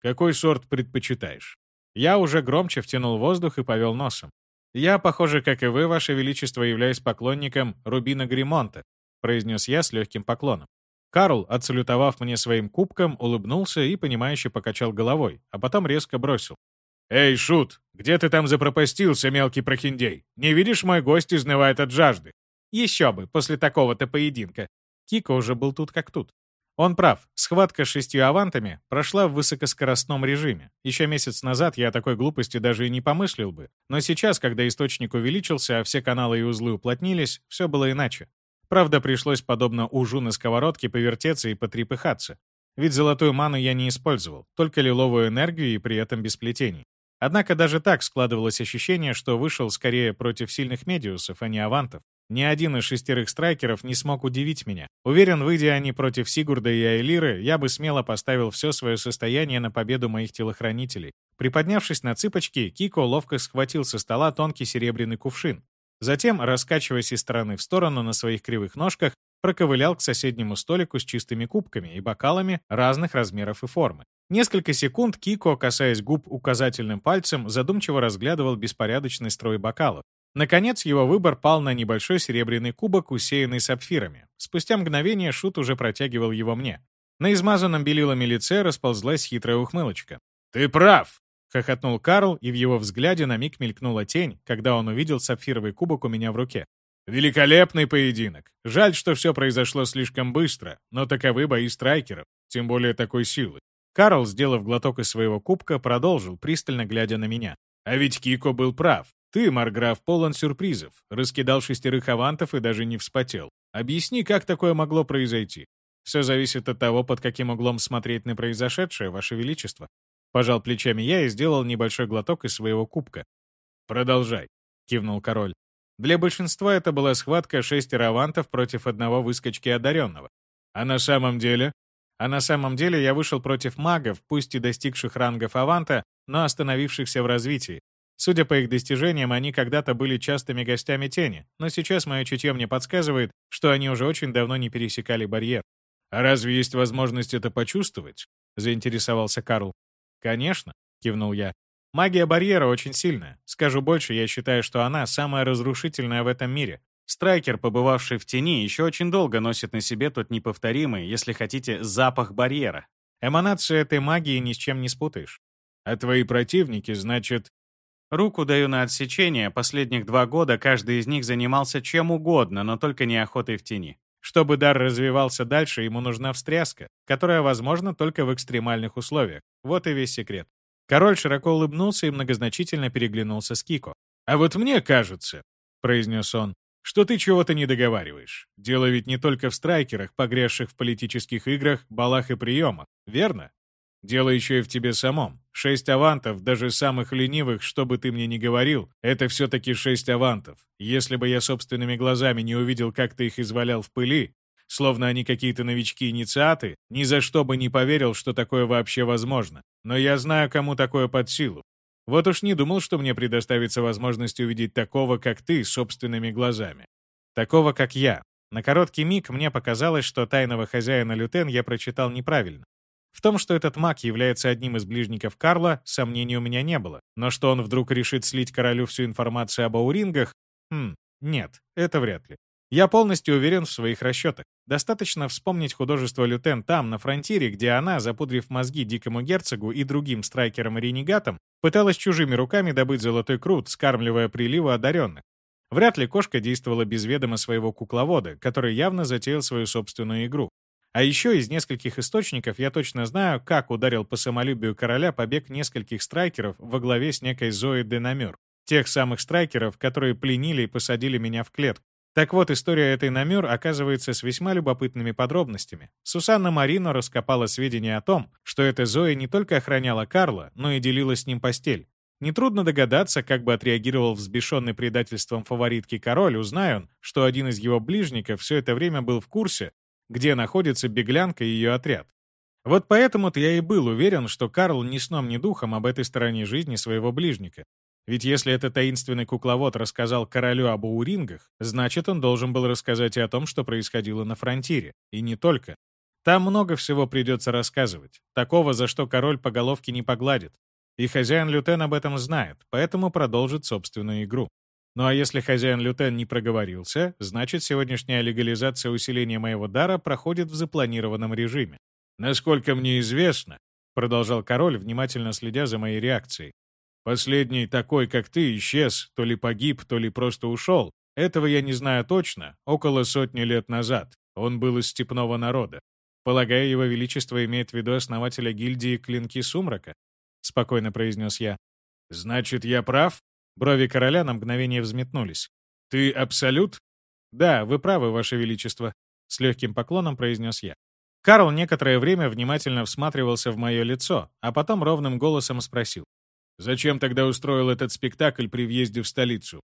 «Какой сорт предпочитаешь?» Я уже громче втянул воздух и повел носом. «Я, похоже, как и вы, Ваше Величество, являюсь поклонником Рубина Гримонта», произнес я с легким поклоном. Карл, отсалютовав мне своим кубком, улыбнулся и, понимающе покачал головой, а потом резко бросил. «Эй, Шут, где ты там запропастился, мелкий прохиндей? Не видишь, мой гость изнывает от жажды?» «Еще бы, после такого-то поединка». Кика уже был тут как тут. Он прав, схватка с шестью авантами прошла в высокоскоростном режиме. Еще месяц назад я о такой глупости даже и не помыслил бы. Но сейчас, когда источник увеличился, а все каналы и узлы уплотнились, все было иначе. Правда, пришлось, подобно ужу на сковородке, повертеться и потрепыхаться. Ведь золотую ману я не использовал, только лиловую энергию и при этом без плетений. Однако даже так складывалось ощущение, что вышел скорее против сильных медиусов, а не авантов. Ни один из шестерых страйкеров не смог удивить меня. Уверен, выйдя они против Сигурда и Айлиры, я бы смело поставил все свое состояние на победу моих телохранителей. Приподнявшись на цыпочки, Кико ловко схватил со стола тонкий серебряный кувшин. Затем, раскачиваясь из стороны в сторону на своих кривых ножках, проковылял к соседнему столику с чистыми кубками и бокалами разных размеров и формы. Несколько секунд Кико, касаясь губ указательным пальцем, задумчиво разглядывал беспорядочный строй бокалов. Наконец, его выбор пал на небольшой серебряный кубок, усеянный сапфирами. Спустя мгновение Шут уже протягивал его мне. На измазанном белилами лице расползлась хитрая ухмылочка. «Ты прав!» — хохотнул Карл, и в его взгляде на миг мелькнула тень, когда он увидел сапфировый кубок у меня в руке. «Великолепный поединок! Жаль, что все произошло слишком быстро, но таковы бои страйкеров, тем более такой силы». Карл, сделав глоток из своего кубка, продолжил, пристально глядя на меня. «А ведь Кико был прав. Ты, Марграф, полон сюрпризов, раскидал шестерых авантов и даже не вспотел. Объясни, как такое могло произойти? Все зависит от того, под каким углом смотреть на произошедшее, Ваше Величество. Пожал плечами я и сделал небольшой глоток из своего кубка. «Продолжай», — кивнул король. Для большинства это была схватка шестеро авантов против одного выскочки одаренного. А на самом деле? А на самом деле я вышел против магов, пусть и достигших рангов аванта, но остановившихся в развитии. Судя по их достижениям, они когда-то были частыми гостями тени, но сейчас мое чутье мне подсказывает, что они уже очень давно не пересекали барьер. «А разве есть возможность это почувствовать?» — заинтересовался Карл. «Конечно», — кивнул я. «Магия барьера очень сильная. Скажу больше, я считаю, что она самая разрушительная в этом мире. Страйкер, побывавший в тени, еще очень долго носит на себе тот неповторимый, если хотите, запах барьера. Эманацию этой магии ни с чем не спутаешь. А твои противники, значит... Руку даю на отсечение, последних два года каждый из них занимался чем угодно, но только не охотой в тени. Чтобы дар развивался дальше, ему нужна встряска, которая возможна только в экстремальных условиях. Вот и весь секрет. Король широко улыбнулся и многозначительно переглянулся с Кико. «А вот мне кажется», — произнес он, «что ты чего-то не договариваешь. Дело ведь не только в страйкерах, погрязших в политических играх, балах и приемах, верно? Дело еще и в тебе самом. Шесть авантов, даже самых ленивых, что бы ты мне ни говорил, это все-таки шесть авантов. Если бы я собственными глазами не увидел, как ты их извалял в пыли, словно они какие-то новички-инициаты, ни за что бы не поверил, что такое вообще возможно. Но я знаю, кому такое под силу. Вот уж не думал, что мне предоставится возможность увидеть такого, как ты, собственными глазами. Такого, как я. На короткий миг мне показалось, что тайного хозяина Лютен я прочитал неправильно. В том, что этот маг является одним из ближников Карла, сомнений у меня не было. Но что он вдруг решит слить королю всю информацию об аурингах? Хм, нет, это вряд ли. Я полностью уверен в своих расчетах. Достаточно вспомнить художество Лютен там, на фронтире, где она, запудрив мозги дикому герцогу и другим страйкерам и ренегатам, пыталась чужими руками добыть золотой крут, скармливая приливы одаренных. Вряд ли кошка действовала без ведома своего кукловода, который явно затеял свою собственную игру. А еще из нескольких источников я точно знаю, как ударил по самолюбию короля побег нескольких страйкеров во главе с некой Зоей Денамюр. Тех самых страйкеров, которые пленили и посадили меня в клетку. Так вот, история этой Намюр оказывается с весьма любопытными подробностями. Сусанна Марино раскопала сведения о том, что эта Зоя не только охраняла Карла, но и делила с ним постель. Нетрудно догадаться, как бы отреагировал взбешенный предательством фаворитки король, узнай он, что один из его ближников все это время был в курсе, где находится беглянка и ее отряд. Вот поэтому-то я и был уверен, что Карл ни сном, ни духом об этой стороне жизни своего ближника. Ведь если этот таинственный кукловод рассказал королю об аурингах, значит, он должен был рассказать и о том, что происходило на фронтире. И не только. Там много всего придется рассказывать. Такого, за что король по головке не погладит. И хозяин Лютен об этом знает, поэтому продолжит собственную игру. Ну а если хозяин Лютен не проговорился, значит сегодняшняя легализация усиления моего дара проходит в запланированном режиме. Насколько мне известно, продолжал король, внимательно следя за моей реакцией, последний такой, как ты, исчез, то ли погиб, то ли просто ушел. Этого я не знаю точно, около сотни лет назад. Он был из степного народа. Полагаю, его величество имеет в виду основателя гильдии Клинки Сумрака? Спокойно произнес я. Значит, я прав? Брови короля на мгновение взметнулись. «Ты абсолют?» «Да, вы правы, ваше величество», — с легким поклоном произнес я. Карл некоторое время внимательно всматривался в мое лицо, а потом ровным голосом спросил. «Зачем тогда устроил этот спектакль при въезде в столицу?»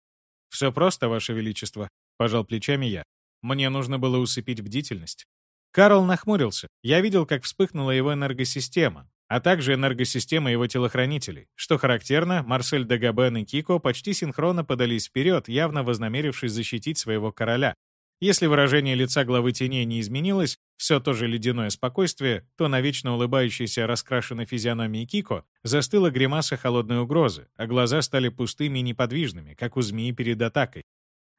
«Все просто, ваше величество», — пожал плечами я. «Мне нужно было усыпить бдительность». Карл нахмурился. Я видел, как вспыхнула его энергосистема, а также энергосистема его телохранителей. Что характерно, Марсель Дагабен и Кико почти синхронно подались вперед, явно вознамерившись защитить своего короля. Если выражение лица главы теней не изменилось, все то же ледяное спокойствие, то на вечно улыбающейся раскрашенной физиономии Кико застыла гримаса холодной угрозы, а глаза стали пустыми и неподвижными, как у змеи перед атакой.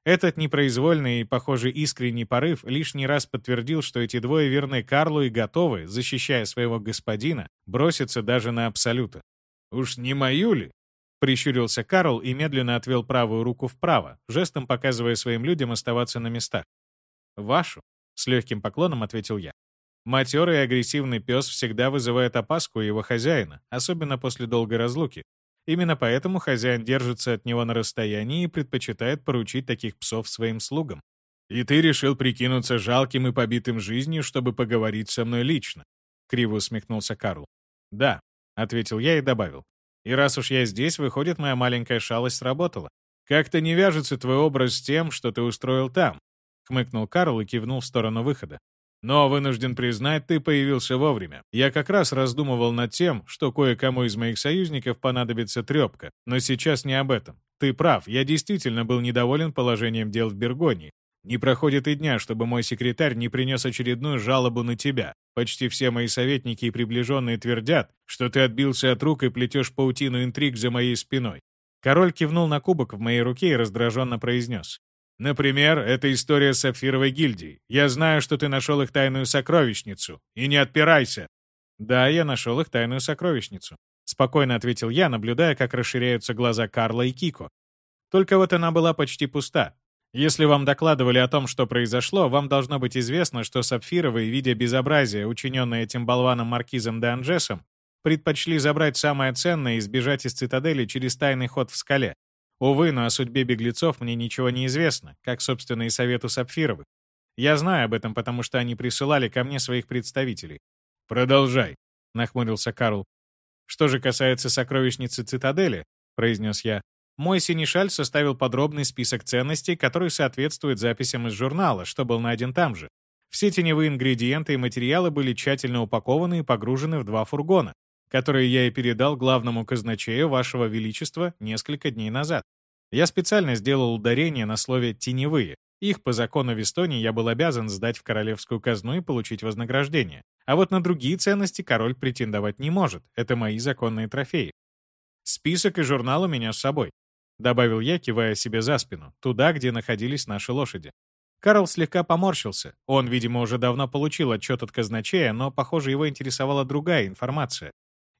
Этот непроизвольный и, похоже, искренний порыв лишний раз подтвердил, что эти двое верны Карлу и готовы, защищая своего господина, броситься даже на Абсолюта. Уж не мою ли? Прищурился Карл и медленно отвел правую руку вправо, жестом показывая своим людям оставаться на местах. «Вашу», — с легким поклоном ответил я. Матерый агрессивный пес всегда вызывает опаску у его хозяина, особенно после долгой разлуки. Именно поэтому хозяин держится от него на расстоянии и предпочитает поручить таких псов своим слугам. «И ты решил прикинуться жалким и побитым жизнью, чтобы поговорить со мной лично?» — криво усмехнулся Карл. «Да», — ответил я и добавил. «И раз уж я здесь, выходит, моя маленькая шалость сработала. Как-то не вяжется твой образ с тем, что ты устроил там», — хмыкнул Карл и кивнул в сторону выхода. «Но, вынужден признать, ты появился вовремя. Я как раз раздумывал над тем, что кое-кому из моих союзников понадобится трепка, но сейчас не об этом. Ты прав, я действительно был недоволен положением дел в Бергонии, не проходит и дня, чтобы мой секретарь не принес очередную жалобу на тебя. Почти все мои советники и приближенные твердят, что ты отбился от рук и плетешь паутину интриг за моей спиной. Король кивнул на кубок в моей руке и раздраженно произнес. Например, эта история Сапфировой гильдией. Я знаю, что ты нашел их тайную сокровищницу. И не отпирайся. Да, я нашел их тайную сокровищницу. Спокойно ответил я, наблюдая, как расширяются глаза Карла и Кико. Только вот она была почти пуста. Если вам докладывали о том, что произошло, вам должно быть известно, что Сапфировы, видя безобразие, учиненное этим болваном Маркизом де Анжесом, предпочли забрать самое ценное и сбежать из цитадели через тайный ход в скале. Увы, но о судьбе беглецов мне ничего не известно, как, собственно, и совету Сапфировых. Я знаю об этом, потому что они присылали ко мне своих представителей. «Продолжай», — нахмурился Карл. «Что же касается сокровищницы цитадели», — произнес я, мой синешаль составил подробный список ценностей, который соответствует записям из журнала, что был найден там же. Все теневые ингредиенты и материалы были тщательно упакованы и погружены в два фургона, которые я и передал главному казначею вашего величества несколько дней назад. Я специально сделал ударение на слове «теневые». Их по закону в Эстонии я был обязан сдать в королевскую казну и получить вознаграждение. А вот на другие ценности король претендовать не может. Это мои законные трофеи. Список и журнал у меня с собой. — добавил я, кивая себе за спину, туда, где находились наши лошади. Карл слегка поморщился. Он, видимо, уже давно получил отчет от казначея, но, похоже, его интересовала другая информация.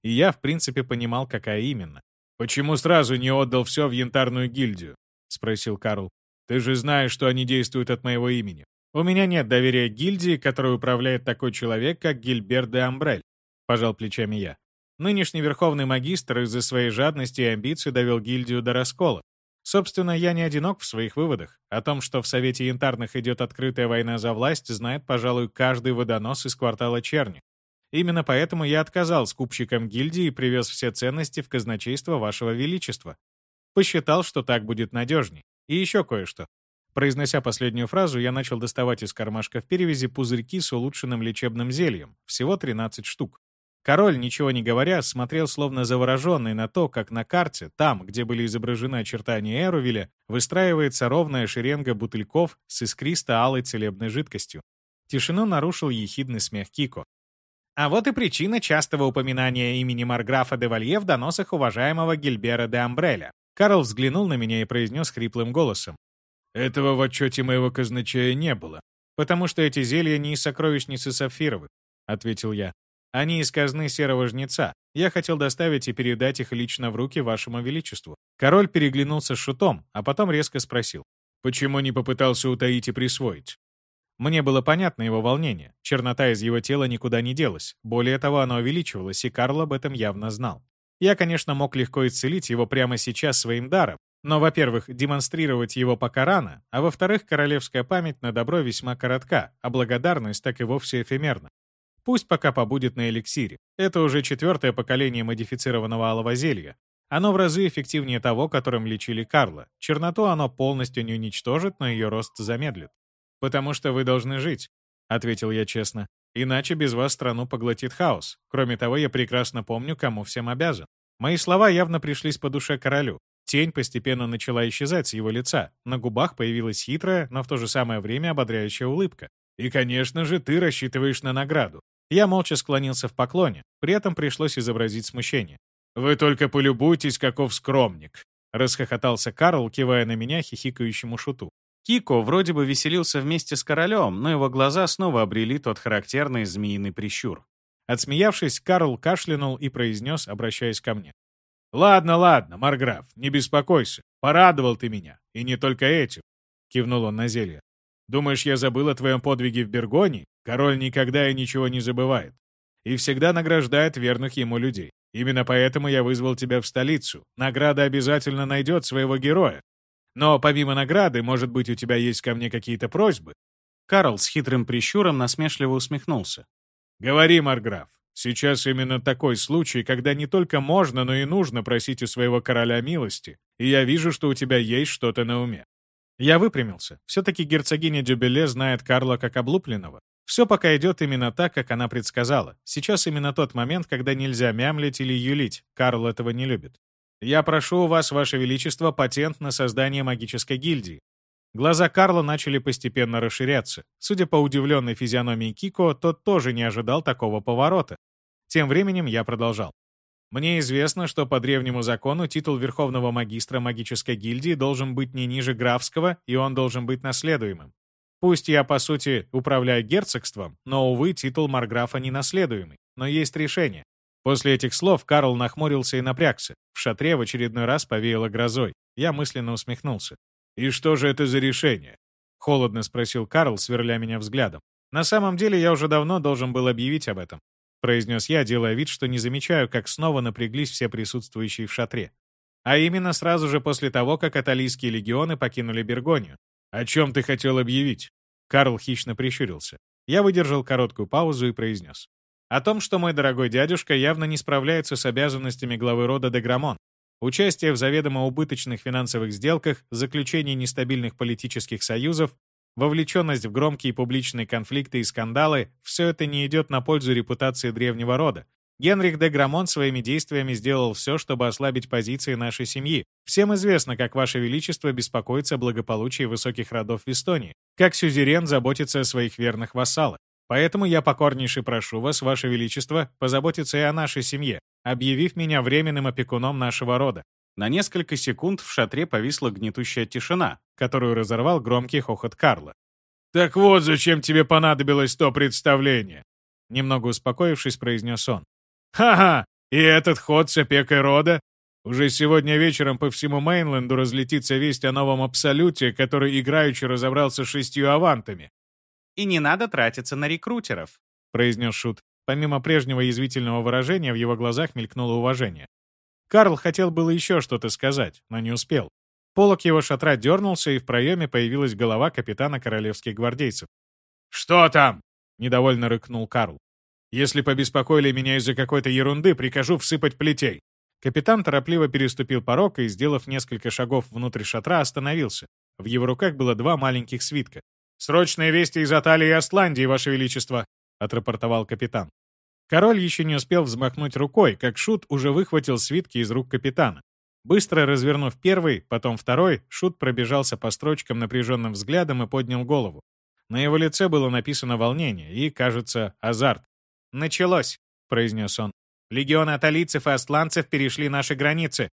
И я, в принципе, понимал, какая именно. «Почему сразу не отдал все в янтарную гильдию?» — спросил Карл. «Ты же знаешь, что они действуют от моего имени. У меня нет доверия гильдии, которой управляет такой человек, как Гильбер де Амбрель», — пожал плечами я. Нынешний верховный магистр из-за своей жадности и амбиций довел гильдию до раскола. Собственно, я не одинок в своих выводах. О том, что в Совете Янтарных идет открытая война за власть, знает, пожалуй, каждый водонос из квартала Черни. Именно поэтому я отказал скупщикам гильдии и привез все ценности в казначейство Вашего Величества. Посчитал, что так будет надежней. И еще кое-что. Произнося последнюю фразу, я начал доставать из кармашка в перевязи пузырьки с улучшенным лечебным зельем. Всего 13 штук. Король, ничего не говоря, смотрел словно завороженный на то, как на карте, там, где были изображены очертания Эрувеля, выстраивается ровная шеренга бутыльков с искристо-алой целебной жидкостью. Тишину нарушил ехидный смех Кико. А вот и причина частого упоминания имени Марграфа де Валье в доносах уважаемого Гильбера де Амбреля. Карл взглянул на меня и произнес хриплым голосом. «Этого в отчете моего казначея не было». «Потому что эти зелья не из сокровищницы Сапфировых», — ответил я. Они из казны Серого Жнеца. Я хотел доставить и передать их лично в руки вашему величеству». Король переглянулся с шутом, а потом резко спросил. «Почему не попытался утаить и присвоить?» Мне было понятно его волнение. Чернота из его тела никуда не делась. Более того, она увеличивалась, и Карл об этом явно знал. Я, конечно, мог легко исцелить его прямо сейчас своим даром, но, во-первых, демонстрировать его пока рано, а во-вторых, королевская память на добро весьма коротка, а благодарность так и вовсе эфемерна. Пусть пока побудет на эликсире. Это уже четвертое поколение модифицированного алого зелья. Оно в разы эффективнее того, которым лечили Карла. Черноту оно полностью не уничтожит, но ее рост замедлит. «Потому что вы должны жить», — ответил я честно. «Иначе без вас страну поглотит хаос. Кроме того, я прекрасно помню, кому всем обязан». Мои слова явно пришлись по душе королю. Тень постепенно начала исчезать с его лица. На губах появилась хитрая, но в то же самое время ободряющая улыбка. «И, конечно же, ты рассчитываешь на награду. Я молча склонился в поклоне, при этом пришлось изобразить смущение. «Вы только полюбуйтесь, каков скромник!» — расхохотался Карл, кивая на меня хихикающему шуту. Кико вроде бы веселился вместе с королем, но его глаза снова обрели тот характерный змеиный прищур. Отсмеявшись, Карл кашлянул и произнес, обращаясь ко мне. «Ладно, ладно, Марграф, не беспокойся. Порадовал ты меня. И не только этим», — кивнул он на зелье. «Думаешь, я забыл о твоем подвиге в Бергоне? Король никогда и ничего не забывает. И всегда награждает верных ему людей. Именно поэтому я вызвал тебя в столицу. Награда обязательно найдет своего героя. Но помимо награды, может быть, у тебя есть ко мне какие-то просьбы?» Карл с хитрым прищуром насмешливо усмехнулся. «Говори, Марграф. Сейчас именно такой случай, когда не только можно, но и нужно просить у своего короля милости, и я вижу, что у тебя есть что-то на уме». Я выпрямился. Все-таки герцогиня Дюбеле знает Карла как облупленного. Все пока идет именно так, как она предсказала. Сейчас именно тот момент, когда нельзя мямлить или юлить. Карл этого не любит. Я прошу у вас, ваше величество, патент на создание магической гильдии. Глаза Карла начали постепенно расширяться. Судя по удивленной физиономии Кико, тот тоже не ожидал такого поворота. Тем временем я продолжал. Мне известно, что по древнему закону титул Верховного Магистра Магической Гильдии должен быть не ниже графского, и он должен быть наследуемым. Пусть я, по сути, управляю герцогством, но, увы, титул Марграфа не наследуемый. Но есть решение. После этих слов Карл нахмурился и напрягся. В шатре в очередной раз повеяло грозой. Я мысленно усмехнулся. «И что же это за решение?» — холодно спросил Карл, сверля меня взглядом. «На самом деле я уже давно должен был объявить об этом», — произнес я, делая вид, что не замечаю, как снова напряглись все присутствующие в шатре. А именно сразу же после того, как аталийские легионы покинули Бергонию. «О чем ты хотел объявить?» Карл хищно прищурился. Я выдержал короткую паузу и произнес. «О том, что мой дорогой дядюшка явно не справляется с обязанностями главы рода Деграмон. Участие в заведомо убыточных финансовых сделках, заключение нестабильных политических союзов, вовлеченность в громкие публичные конфликты и скандалы — все это не идет на пользу репутации древнего рода, Генрих де Грамон своими действиями сделал все, чтобы ослабить позиции нашей семьи. Всем известно, как Ваше Величество беспокоится о благополучии высоких родов в Эстонии, как сюзерен заботится о своих верных вассалах. Поэтому я покорнейше прошу вас, Ваше Величество, позаботиться и о нашей семье, объявив меня временным опекуном нашего рода». На несколько секунд в шатре повисла гнетущая тишина, которую разорвал громкий хохот Карла. «Так вот, зачем тебе понадобилось то представление?» Немного успокоившись, произнес он. Ха-ха! И этот ход с опекой рода? Уже сегодня вечером по всему Мейнленду разлетится весть о новом Абсолюте, который играючи разобрался шестью авантами. «И не надо тратиться на рекрутеров», — произнес Шут. Помимо прежнего язвительного выражения, в его глазах мелькнуло уважение. Карл хотел было еще что-то сказать, но не успел. Полок его шатра дернулся, и в проеме появилась голова капитана королевских гвардейцев. «Что там?» — недовольно рыкнул Карл. Если побеспокоили меня из-за какой-то ерунды, прикажу всыпать плетей». Капитан торопливо переступил порог и, сделав несколько шагов внутрь шатра, остановился. В его руках было два маленьких свитка. «Срочные вести из Аталии и Асландии, Ваше Величество!» — отрапортовал капитан. Король еще не успел взмахнуть рукой, как Шут уже выхватил свитки из рук капитана. Быстро развернув первый, потом второй, Шут пробежался по строчкам напряженным взглядом и поднял голову. На его лице было написано волнение и, кажется, азарт. «Началось», — произнес он. «Легионы аталийцев и астланцев перешли наши границы».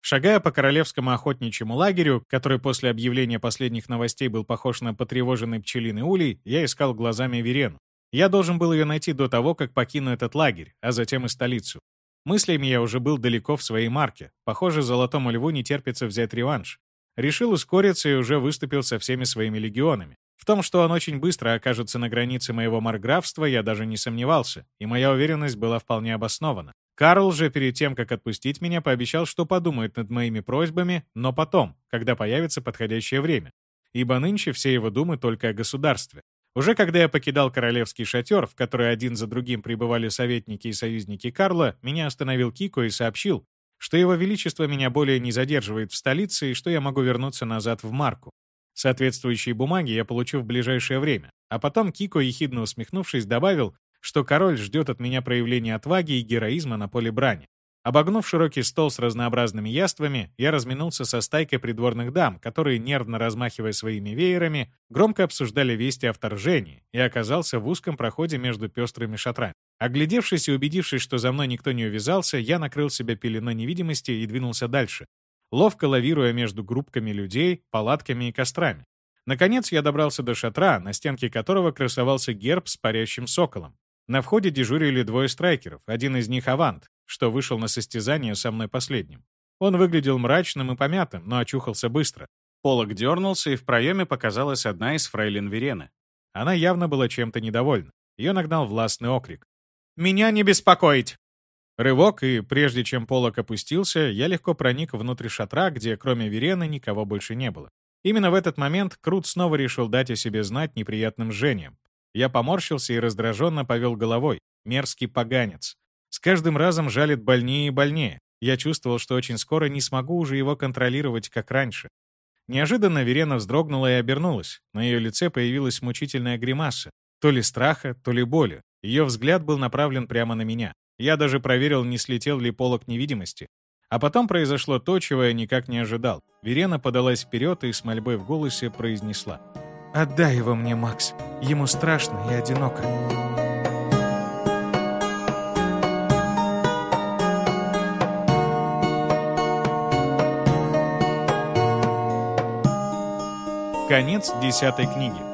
Шагая по королевскому охотничьему лагерю, который после объявления последних новостей был похож на потревоженный пчелиный улей, я искал глазами Верену. Я должен был ее найти до того, как покину этот лагерь, а затем и столицу. Мыслями я уже был далеко в своей марке. Похоже, Золотому Льву не терпится взять реванш. Решил ускориться и уже выступил со всеми своими легионами. В том, что он очень быстро окажется на границе моего марграфства, я даже не сомневался, и моя уверенность была вполне обоснована. Карл же перед тем, как отпустить меня, пообещал, что подумает над моими просьбами, но потом, когда появится подходящее время. Ибо нынче все его думы только о государстве. Уже когда я покидал королевский шатер, в который один за другим прибывали советники и союзники Карла, меня остановил Кико и сообщил, что его величество меня более не задерживает в столице и что я могу вернуться назад в Марку. Соответствующие бумаги я получу в ближайшее время. А потом Кико, ехидно усмехнувшись, добавил, что король ждет от меня проявления отваги и героизма на поле брани. Обогнув широкий стол с разнообразными яствами, я разминулся со стайкой придворных дам, которые, нервно размахивая своими веерами, громко обсуждали вести о вторжении, и оказался в узком проходе между пестрыми шатрами. Оглядевшись и убедившись, что за мной никто не увязался, я накрыл себя пеленой невидимости и двинулся дальше, ловко лавируя между группками людей, палатками и кострами. Наконец я добрался до шатра, на стенке которого красовался герб с парящим соколом. На входе дежурили двое страйкеров, один из них Авант, что вышел на состязание со мной последним. Он выглядел мрачным и помятым, но очухался быстро. Полок дернулся, и в проеме показалась одна из фрейлин Верены. Она явно была чем-то недовольна. Ее нагнал властный окрик. «Меня не беспокоить!» Рывок, и прежде чем полок опустился, я легко проник внутрь шатра, где кроме Верены никого больше не было. Именно в этот момент Крут снова решил дать о себе знать неприятным жжением. Я поморщился и раздраженно повел головой. Мерзкий поганец. С каждым разом жалит больнее и больнее. Я чувствовал, что очень скоро не смогу уже его контролировать, как раньше. Неожиданно Верена вздрогнула и обернулась. На ее лице появилась мучительная гримаса. То ли страха, то ли боли. Ее взгляд был направлен прямо на меня. Я даже проверил, не слетел ли полок невидимости. А потом произошло то, чего я никак не ожидал. Верена подалась вперед и с мольбой в голосе произнесла. «Отдай его мне, Макс. Ему страшно и одиноко». Конец десятой книги.